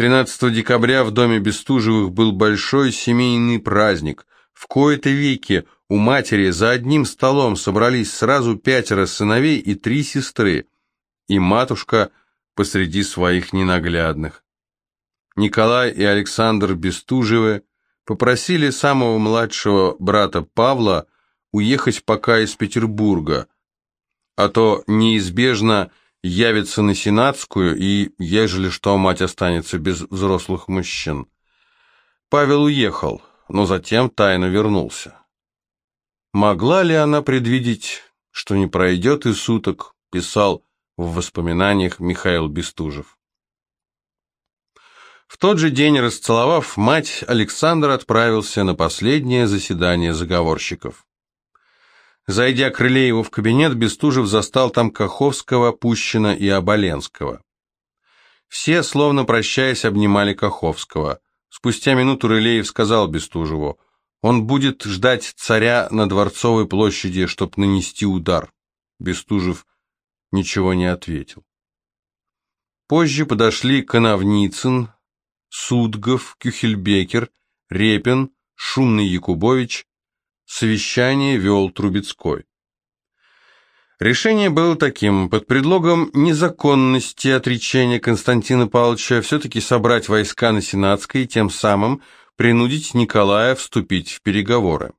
13 декабря в доме Бестужевых был большой семейный праздник. В кои-то веки у матери за одним столом собрались сразу пятеро сыновей и три сестры, и матушка посреди своих ненаглядных. Николай и Александр Бестужевы попросили самого младшего брата Павла уехать пока из Петербурга, а то неизбежно явится на Сенатскую, и, ежели что, мать останется без взрослых мужчин. Павел уехал, но затем тайно вернулся. Могла ли она предвидеть, что не пройдет и суток, писал в воспоминаниях Михаил Бестужев. В тот же день, расцеловав мать, Александр отправился на последнее заседание заговорщиков. Зайдя к Рылееву в кабинет, Бестужев застал там Каховского, Пущина и Оболенского. Все, словно прощаясь, обнимали Каховского. Спустя минуту Рылеев сказал Бестужеву, он будет ждать царя на Дворцовой площади, чтобы нанести удар. Бестужев ничего не ответил. Позже подошли Коновницын, Судгов, Кюхельбекер, Репин, Шумный Якубович, Совещание вел Трубецкой. Решение было таким, под предлогом незаконности отречения Константина Павловича все-таки собрать войска на Сенатской и тем самым принудить Николая вступить в переговоры.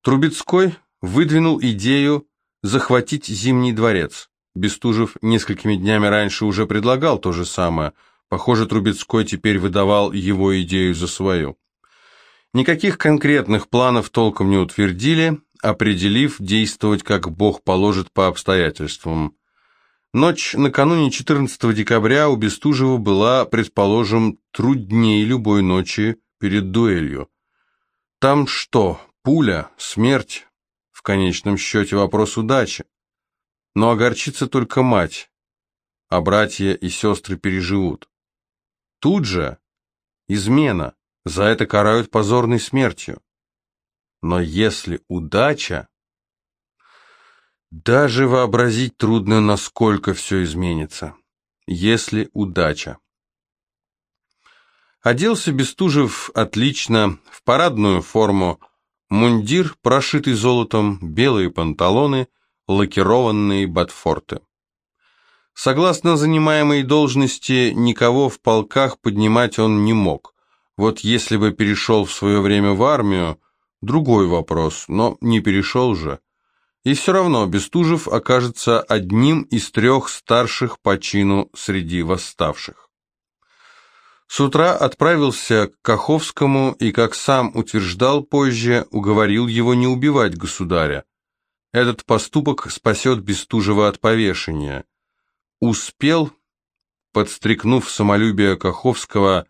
Трубецкой выдвинул идею захватить Зимний дворец. Бестужев несколькими днями раньше уже предлагал то же самое. Похоже, Трубецкой теперь выдавал его идею за свою. Никаких конкретных планов толком не утвердили, определив действовать как Бог положит по обстоятельствам. Ночь накануне 14 декабря у Бестужева была, предположим, труднее любой ночи перед дуэлью. Там что, пуля, смерть? В конечном счете вопрос удачи. Но огорчится только мать, а братья и сестры переживут. Тут же измена. За это карают позорной смертью. Но если удача... Даже вообразить трудно, насколько все изменится. Если удача. Оделся Бестужев отлично, в парадную форму, мундир, прошитый золотом, белые панталоны, лакированные ботфорты. Согласно занимаемой должности, никого в полках поднимать он не мог. Вот если бы перешел в свое время в армию, другой вопрос, но не перешел же. И все равно Бестужев окажется одним из трех старших по чину среди восставших. С утра отправился к Каховскому и, как сам утверждал позже, уговорил его не убивать государя. Этот поступок спасет Бестужева от повешения. Успел, подстрекнув самолюбие Каховского,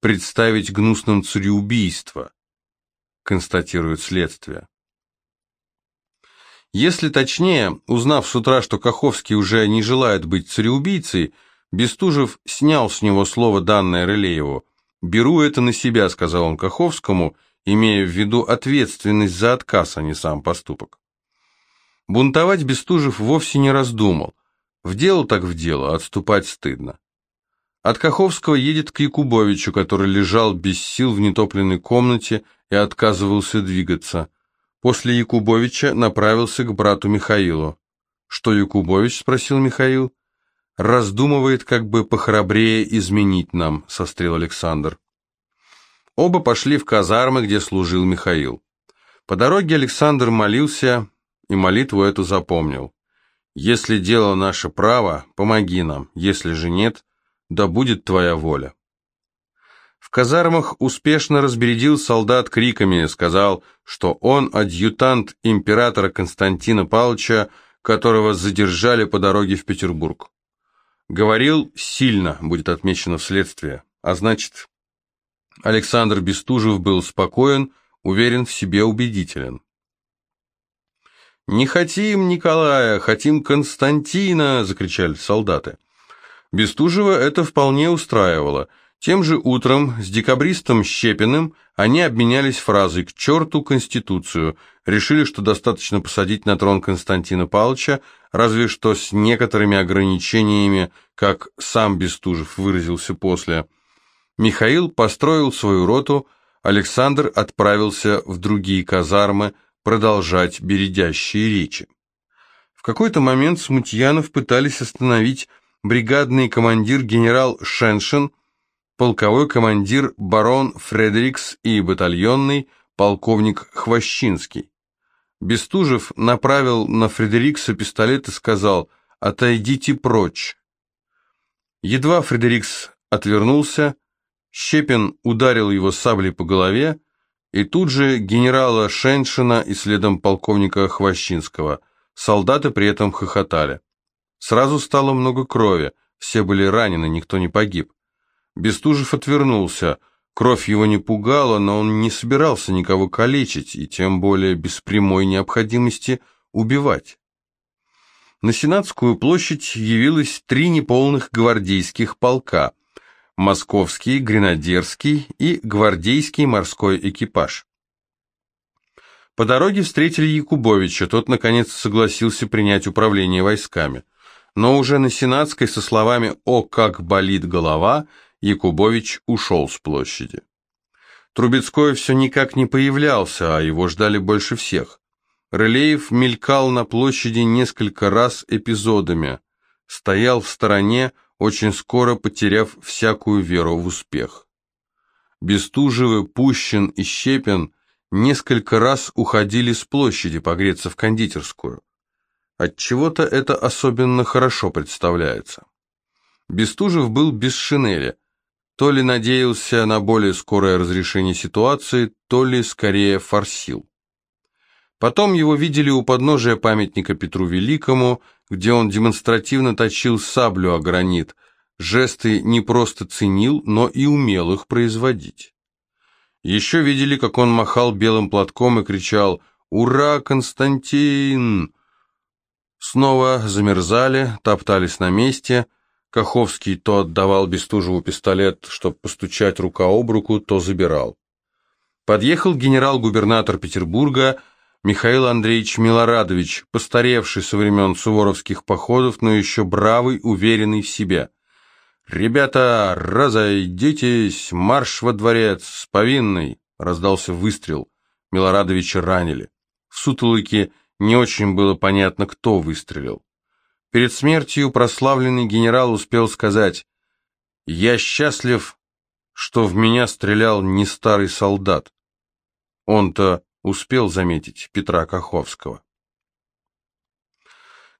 представить гнусным цареубийство, констатирует следствие. Если точнее, узнав с утра, что Каховский уже не желает быть цареубийцей, Бестужев снял с него слово, данное Рылееву. «Беру это на себя», — сказал он Каховскому, имея в виду ответственность за отказ, а не сам поступок. Бунтовать Бестужев вовсе не раздумал. В дело так в дело, отступать стыдно. От Каховского едет к Якубовичу, который лежал без сил в нетопленной комнате и отказывался двигаться. После Якубовича направился к брату Михаилу. «Что Якубович?» – спросил Михаил. «Раздумывает, как бы похрабрее изменить нам», – сострил Александр. Оба пошли в казармы, где служил Михаил. По дороге Александр молился и молитву эту запомнил. «Если дело наше право, помоги нам, если же нет, да будет твоя воля. В казармах успешно разбередил солдат криками, сказал, что он адъютант императора Константина Павловича, которого задержали по дороге в Петербург. Говорил сильно, будет отмечено в следствии, а значит, Александр Бестужев был спокоен, уверен в себе, убедителен. «Не хотим Николая, хотим Константина!» — закричали солдаты. Бестужева это вполне устраивало. Тем же утром с декабристом Щепиным они обменялись фразой «к черту Конституцию», решили, что достаточно посадить на трон Константина Павловича, разве что с некоторыми ограничениями, как сам Бестужев выразился после. Михаил построил свою роту, Александр отправился в другие казармы продолжать бередящие речи. В какой-то момент Смутьянов пытались остановить бригадный командир генерал Шеншин, полковой командир барон Фредерикс и батальонный полковник Хвощинский. Бестужев направил на Фредерикса пистолет и сказал «Отойдите прочь». Едва Фредерикс отвернулся, Щепин ударил его саблей по голове, и тут же генерала Шеншина и следом полковника Хвощинского. Солдаты при этом хохотали. Сразу стало много крови, все были ранены, никто не погиб. Бестужев отвернулся. Кровь его не пугала, но он не собирался никого калечить, и тем более без прямой необходимости убивать. На Сенатскую площадь явилось три неполных гвардейских полка – Московский, Гренадерский и Гвардейский морской экипаж. По дороге встретили Якубовича, тот, наконец, согласился принять управление войсками. Но уже на Сенатской со словами «О, как болит голова!» Якубович ушел с площади. Трубецкой все никак не появлялся, а его ждали больше всех. Рылеев мелькал на площади несколько раз эпизодами, стоял в стороне, очень скоро потеряв всякую веру в успех. Бестужевы, Пущин и Щепин несколько раз уходили с площади погреться в кондитерскую. Отчего-то это особенно хорошо представляется. Бестужев был без шинели, то ли надеялся на более скорое разрешение ситуации, то ли скорее форсил. Потом его видели у подножия памятника Петру Великому, где он демонстративно точил саблю о гранит, жесты не просто ценил, но и умел их производить. Еще видели, как он махал белым платком и кричал «Ура, Константин!». Снова замерзали, топтались на месте – Каховский то отдавал Бестужеву пистолет, чтобы постучать рука об руку, то забирал. Подъехал генерал-губернатор Петербурга Михаил Андреевич Милорадович, постаревший со времен суворовских походов, но еще бравый, уверенный в себе. «Ребята, разойдитесь, марш во дворец, с повинной!» Раздался выстрел. Милорадовича ранили. В сутолоке не очень было понятно, кто выстрелил. Перед смертью прославленный генерал успел сказать «Я счастлив, что в меня стрелял не старый солдат». Он-то успел заметить Петра Каховского.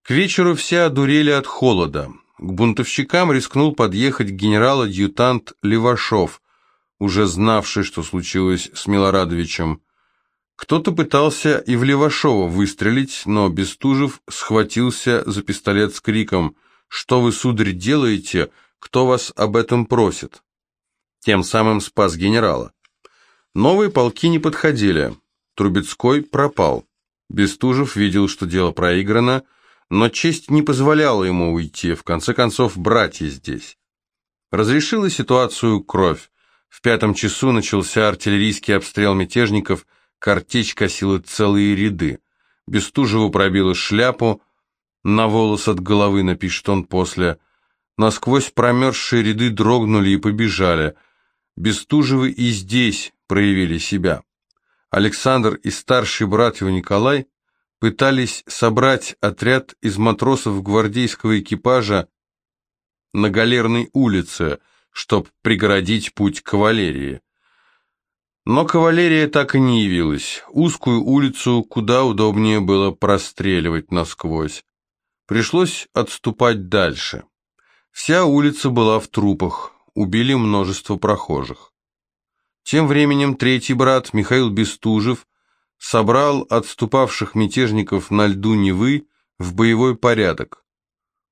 К вечеру все одурели от холода. К бунтовщикам рискнул подъехать генерал-адъютант Левашов, уже знавший, что случилось с Милорадовичем. Кто-то пытался и в Левашова выстрелить, но Бестужев схватился за пистолет с криком «Что вы, сударь, делаете? Кто вас об этом просит?» Тем самым спас генерала. Новые полки не подходили. Трубецкой пропал. Бестужев видел, что дело проиграно, но честь не позволяла ему уйти, в конце концов, братья здесь. Разрешила ситуацию кровь. В пятом часу начался артиллерийский обстрел мятежников – Картечь косила целые ряды. Бестужеву пробила шляпу, на волос от головы, напишет он после. Насквозь промерзшие ряды дрогнули и побежали. Бестужевы и здесь проявили себя. Александр и старший брат его Николай пытались собрать отряд из матросов гвардейского экипажа на Галерной улице, чтобы преградить путь кавалерии. Но кавалерия так и не явилась. Узкую улицу куда удобнее было простреливать насквозь. Пришлось отступать дальше. Вся улица была в трупах, убили множество прохожих. Тем временем третий брат, Михаил Бестужев, собрал отступавших мятежников на льду Невы в боевой порядок.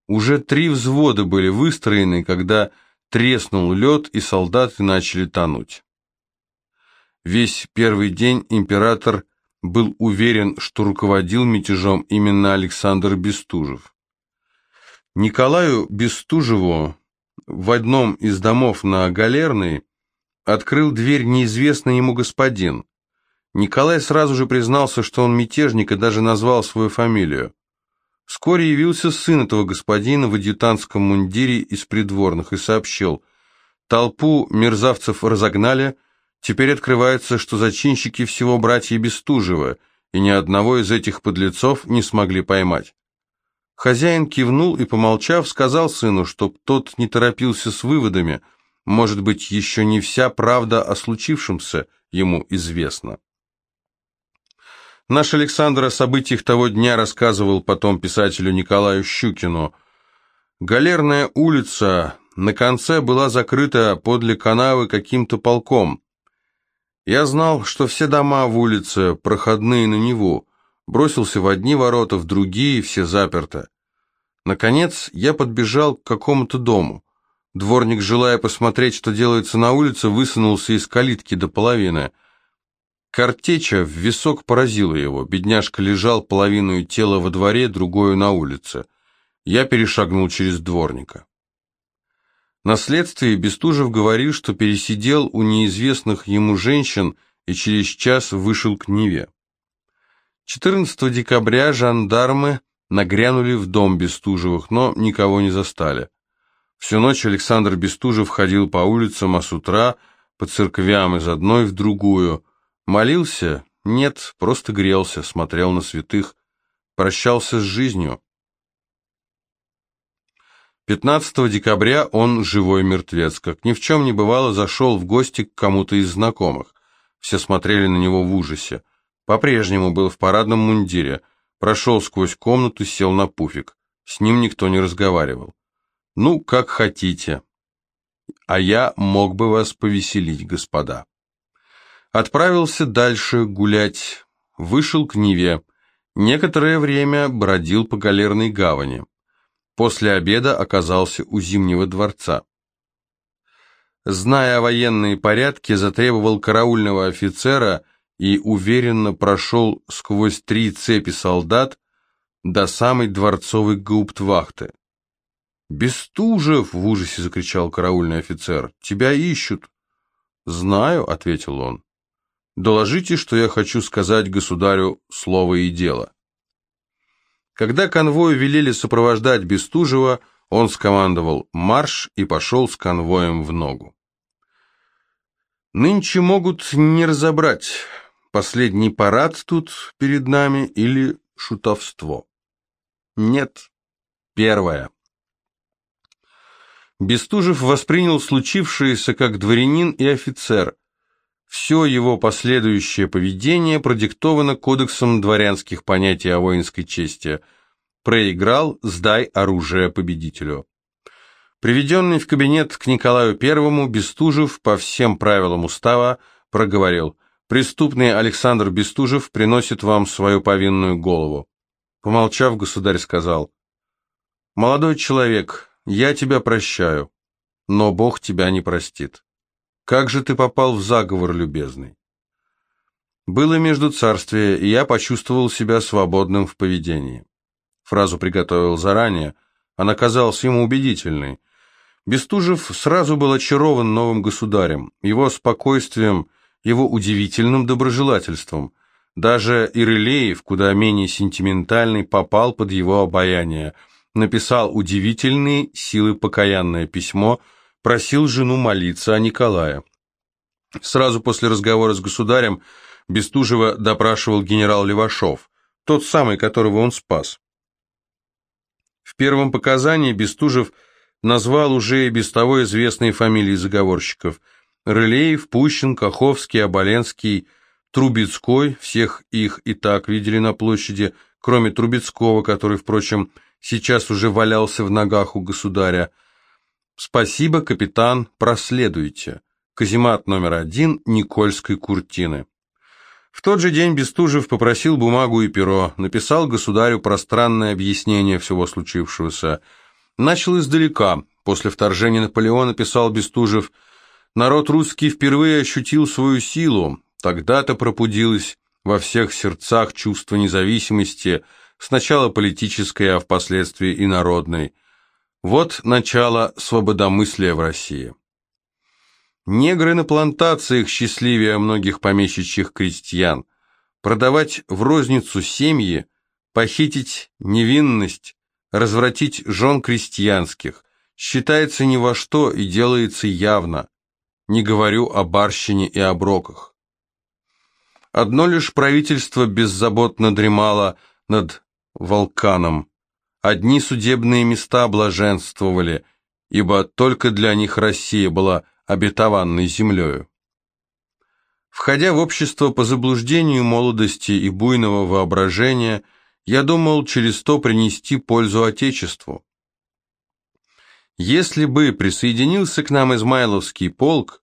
Уже три взвода были выстроены, когда треснул лед, и солдаты начали тонуть. Весь первый день император был уверен, что руководил мятежом именно Александр Бестужев. Николаю Бестужеву в одном из домов на Галерной открыл дверь неизвестный ему господин. Николай сразу же признался, что он мятежник и даже назвал свою фамилию. Вскоре явился сын этого господина в адъютантском мундире из придворных и сообщил, толпу мерзавцев разогнали, теперь открывается, что зачинщики всего братья Бестужева, и ни одного из этих подлецов не смогли поймать. Хозяин кивнул и, помолчав, сказал сыну, чтоб тот не торопился с выводами, может быть, еще не вся правда о случившемся ему известна. Наш Александр о событиях того дня рассказывал потом писателю Николаю Щукину. Галерная улица на конце была закрыта подле канавы каким-то полком. Я знал, что все дома в улице проходные на него. Бросился в одни ворота, в другие, все заперты. Наконец я подбежал к какому-то дому. Дворник, желая посмотреть, что делается на улице, высунулся из калитки до половины – Картеча в висок поразила его. Бедняжка лежал половину тела во дворе, другую на улице. Я перешагнул через дворника. На следствии Бестужев говорил, что пересидел у неизвестных ему женщин и через час вышел к Неве. 14 декабря жандармы нагрянули в дом Бестужевых, но никого не застали. Всю ночь Александр Бестужев ходил по улицам, а с утра по церквям из одной в другую – Молился? Нет, просто грелся, смотрел на святых, прощался с жизнью. 15 декабря он, живой мертвец, как ни в чем не бывало, зашел в гости к кому-то из знакомых. Все смотрели на него в ужасе. По-прежнему был в парадном мундире, прошел сквозь комнату, сел на пуфик. С ним никто не разговаривал. «Ну, как хотите. А я мог бы вас повеселить, господа». Отправился дальше гулять, вышел к Неве. Некоторое время бродил по галерной гавани. После обеда оказался у Зимнего дворца. Зная военные порядки, затребовал караульного офицера и уверенно прошел сквозь три цепи солдат до самой дворцовой гауптвахты. «Бестужев!» — в ужасе закричал караульный офицер. «Тебя ищут!» «Знаю», — ответил он. Доложите, что я хочу сказать государю слово и дело. Когда конвою велели сопровождать Бестужева, он скомандовал «марш» и пошел с конвоем в ногу. Нынче могут не разобрать, последний парад тут перед нами или шутовство. Нет, первое. Бестужев воспринял случившееся как дворянин и офицер – все его последующее поведение продиктовано кодексом дворянских понятий о воинской чести. Проиграл, сдай оружие победителю. Приведенный в кабинет к Николаю Первому, Бестужев по всем правилам устава проговорил «Преступный Александр Бестужев приносит вам свою повинную голову». Помолчав, государь сказал «Молодой человек, я тебя прощаю, но Бог тебя не простит». Как же ты попал в заговор, любезный? Было между царствия, и я почувствовал себя свободным в поведении. Фразу приготовил заранее, она казалась ему убедительной. Бестужев сразу был очарован новым государем, его спокойствием, его удивительным доброжелательством. Даже Ирелеев, куда менее сентиментальный, попал под его обаяние, написал удивительные силы покаянное письмо – просил жену молиться о Николае. Сразу после разговора с государем Бестужева допрашивал генерал Левашов, тот самый, которого он спас. В первом показании Бестужев назвал уже и без того известные фамилии заговорщиков – Рылеев, Пущин, Каховский, Оболенский, Трубецкой, всех их и так видели на площади, кроме Трубецкого, который, впрочем, сейчас уже валялся в ногах у государя – Спасибо, капитан, проследуйте. Каземат номер один Никольской куртины. В тот же день Бестужев попросил бумагу и перо, написал государю пространное объяснение всего случившегося. Начал издалека. После вторжения Наполеона писал Бестужев, «Народ русский впервые ощутил свою силу. Тогда-то пробудилось во всех сердцах чувство независимости, сначала политической, а впоследствии и народной. Вот начало свободомыслия в России. Негры на плантациях счастливее многих помещичьих крестьян. Продавать в розницу семьи, похитить невинность, развратить жен крестьянских, считается ни во что и делается явно. Не говорю о барщине и оброках. Одно лишь правительство беззаботно дремало над Волканом. Одни судебные места блаженствовали, ибо только для них Россия была обетованной землею. Входя в общество по заблуждению молодости и буйного воображения, я думал через то принести пользу Отечеству. Если бы присоединился к нам Измайловский полк,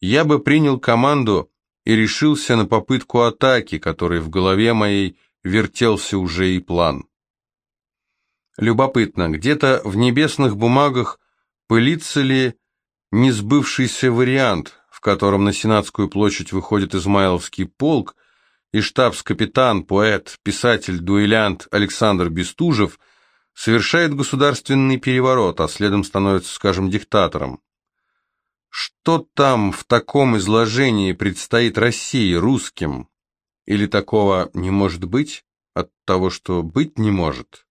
я бы принял команду и решился на попытку атаки, которой в голове моей вертелся уже и план. Любопытно, где-то в небесных бумагах пылится ли несбывшийся вариант, в котором на Сенатскую площадь выходит Измайловский полк, и штабс-капитан, поэт, писатель, дуэлянт Александр Бестужев совершает государственный переворот, а следом становится, скажем, диктатором. Что там в таком изложении предстоит России, русским? Или такого не может быть от того, что быть не может?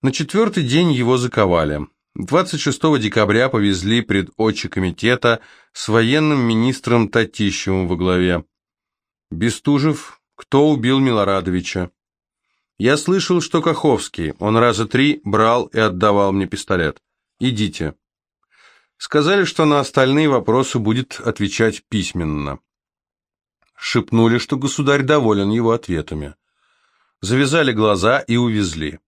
На четвертый день его заковали. 26 декабря повезли пред очи комитета с военным министром Татищевым во главе. Бестужев, кто убил Милорадовича? Я слышал, что Каховский, он раза три брал и отдавал мне пистолет. Идите. Сказали, что на остальные вопросы будет отвечать письменно. Шепнули, что государь доволен его ответами. Завязали глаза и увезли.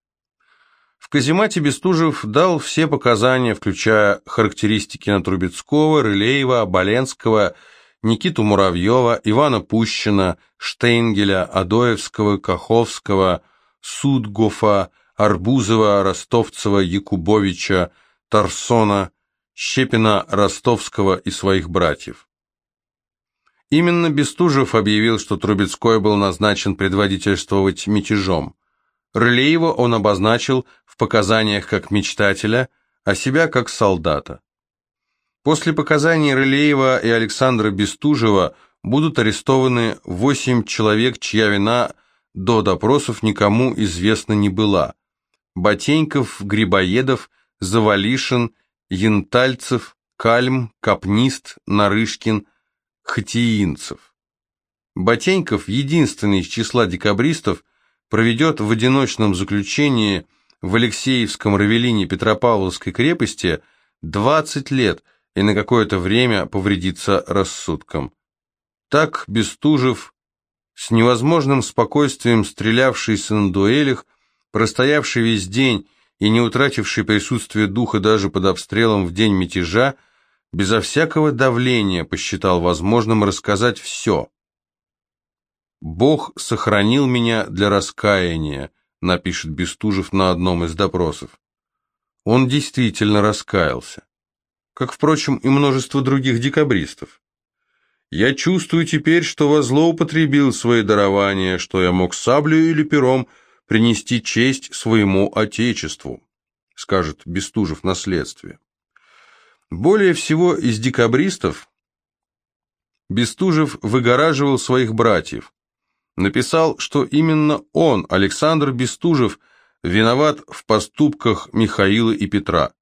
В каземате Бестужев дал все показания, включая характеристики на Трубецкого, Рылеева, Оболенского, Никиту Муравьева, Ивана Пущина, Штейнгеля, Адоевского, Каховского, Судгофа, Арбузова, Ростовцева, Якубовича, Тарсона, Щепина, Ростовского и своих братьев. Именно Бестужев объявил, что Трубецкой был назначен предводительствовать мятежом. Рылеева он обозначил в показаниях как мечтателя, а себя как солдата. После показаний Рылеева и Александра Бестужева будут арестованы восемь человек, чья вина до допросов никому известна не была. Ботеньков, Грибоедов, Завалишин, Янтальцев, Кальм, Капнист, Нарышкин, Хатиинцев. Ботеньков, единственный из числа декабристов, проведет в одиночном заключении в Алексеевском Равелине Петропавловской крепости 20 лет и на какое-то время повредится рассудком. Так Бестужев, с невозможным спокойствием стрелявшийся на дуэлях, простоявший весь день и не утративший присутствие духа даже под обстрелом в день мятежа, безо всякого давления посчитал возможным рассказать все, «Бог сохранил меня для раскаяния», напишет Бестужев на одном из допросов. Он действительно раскаялся, как, впрочем, и множество других декабристов. «Я чувствую теперь, что возлоупотребил свои дарования, что я мог саблею или пером принести честь своему Отечеству», скажет Бестужев на следствие. Более всего из декабристов Бестужев выгораживал своих братьев, написал, что именно он, Александр Бестужев, виноват в поступках Михаила и Петра.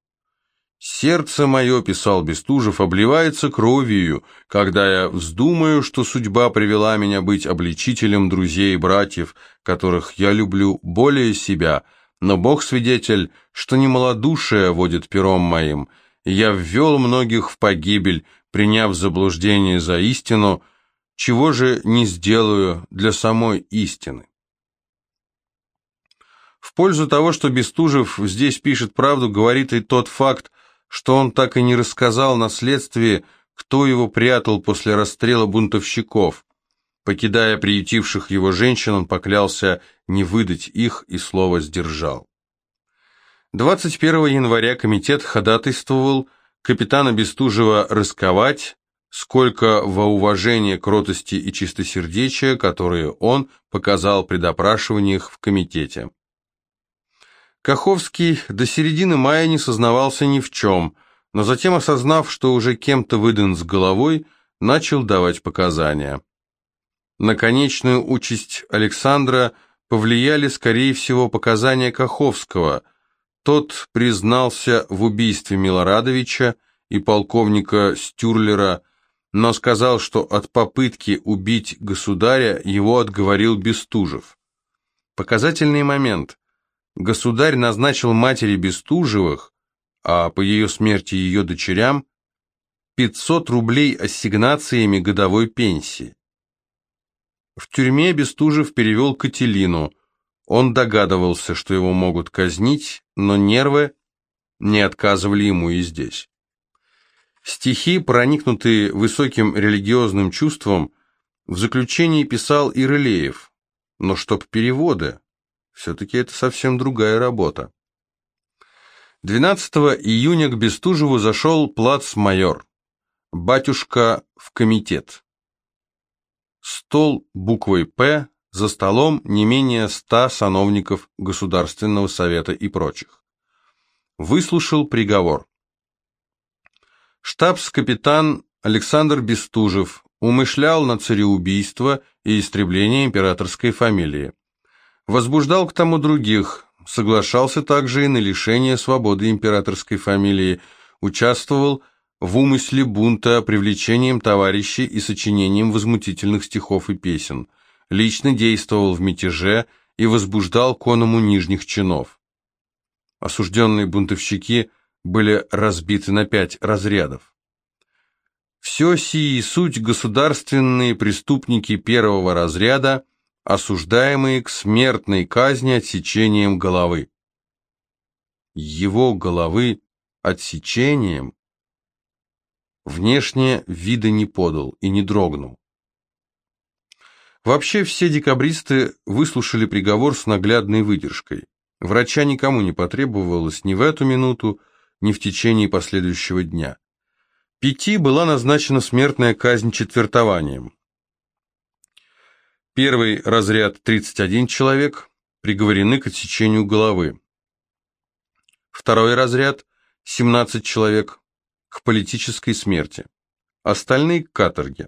«Сердце мое, — писал Бестужев, — обливается кровью, когда я вздумаю, что судьба привела меня быть обличителем друзей и братьев, которых я люблю более себя, но Бог свидетель, что не малодушие водит пером моим, я ввел многих в погибель, приняв заблуждение за истину, — чего же не сделаю для самой истины? В пользу того, что Бестужев здесь пишет правду, говорит и тот факт, что он так и не рассказал на следствии, кто его прятал после расстрела бунтовщиков. Покидая приютивших его женщин, он поклялся не выдать их и слово сдержал. 21 января комитет ходатайствовал капитана Бестужева расковать, сколько во уважение кротости и чистосердечия, которые он показал при допрашиваниях в комитете. Каховский до середины мая не сознавался ни в чем, но затем, осознав, что уже кем-то выдан с головой, начал давать показания. На конечную участь Александра повлияли, скорее всего, показания Каховского. Тот признался в убийстве Милорадовича и полковника Стюрлера, но сказал, что от попытки убить государя его отговорил Бестужев. Показательный момент. Государь назначил матери Бестужевых, а по ее смерти ее дочерям, 500 рублей ассигнациями годовой пенсии. В тюрьме Бестужев перевел Кателину. Он догадывался, что его могут казнить, но нервы не отказывали ему и здесь. Стихи, проникнутые высоким религиозным чувством, в заключении писал и Рылеев, но чтоб переводы, все-таки это совсем другая работа. 12 июня к Бестужеву зашел плацмайор, батюшка в комитет. Стол буквой «П», за столом не менее ста сановников Государственного совета и прочих. Выслушал приговор. Штабс-капитан Александр Бестужев умышлял на цареубийство и истребление императорской фамилии. Возбуждал к тому других, соглашался также и на лишение свободы императорской фамилии, участвовал в умысле бунта привлечением товарищей и сочинением возмутительных стихов и песен, лично действовал в мятеже и возбуждал коному нижних чинов. Осужденные бунтовщики были разбиты на пять разрядов. Все сии суть государственные преступники первого разряда, осуждаемые к смертной казни отсечением головы. Его головы отсечением Внешне вида не подал и не дрогнул. Вообще все декабристы выслушали приговор с наглядной выдержкой. Врача никому не потребовалось ни в эту минуту, ни в течение последующего дня. Пяти была назначена смертная казнь четвертованием. Первый разряд 31 человек приговорены к отсечению головы. Второй разряд 17 человек к политической смерти. Остальные к каторге.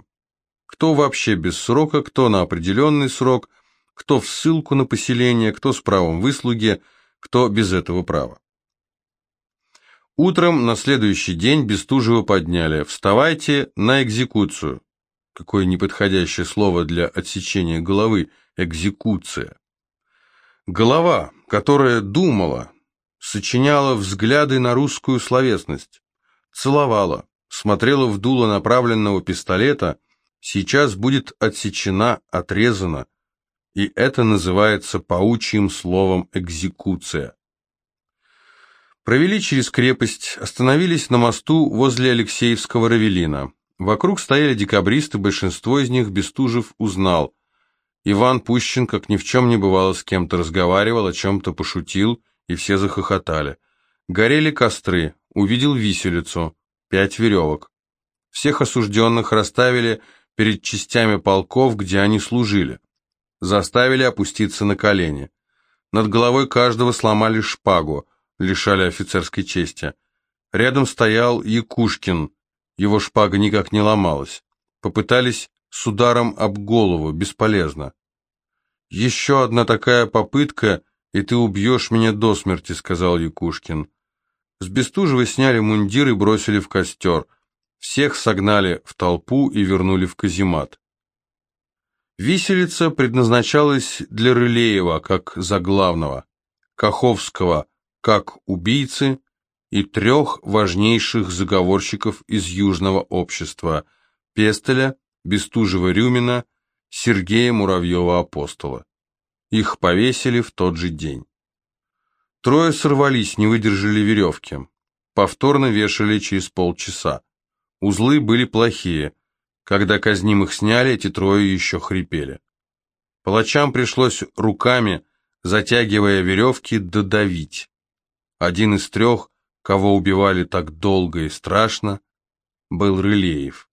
Кто вообще без срока, кто на определенный срок, кто в ссылку на поселение, кто с правом выслуги, кто без этого права. Утром на следующий день Бестужева подняли. «Вставайте на экзекуцию». Какое неподходящее слово для отсечения головы – экзекуция. Голова, которая думала, сочиняла взгляды на русскую словесность целовала, смотрела в дуло направленного пистолета, сейчас будет отсечена, отрезана, и это называется паучьим словом «экзекуция». Провели через крепость, остановились на мосту возле Алексеевского Равелина. Вокруг стояли декабристы, большинство из них Бестужев узнал. Иван Пущин, как ни в чем не бывало, с кем-то разговаривал, о чем-то пошутил, и все захохотали. Горели костры, увидел виселицу, пять веревок. Всех осужденных расставили перед частями полков, где они служили. Заставили опуститься на колени. Над головой каждого сломали шпагу, лишали офицерской чести. Рядом стоял Якушкин, его шпага никак не ломалась. Попытались с ударом об голову, бесполезно. «Еще одна такая попытка, и ты убьешь меня до смерти», — сказал Якушкин. С Бестужева сняли мундир и бросили в костер. Всех согнали в толпу и вернули в каземат. Виселица предназначалась для Рылеева как заглавного, Каховского как убийцы и трех важнейших заговорщиков из южного общества – Пестеля, Бестужева-Рюмина, Сергея Муравьева-Апостола. Их повесили в тот же день. Трое сорвались, не выдержали веревки. Повторно вешали через полчаса. Узлы были плохие. Когда казнимых сняли, эти трое еще хрипели. Палачам пришлось руками, затягивая веревки, додавить. Один из трех, кого убивали так долго и страшно, был Рылеев.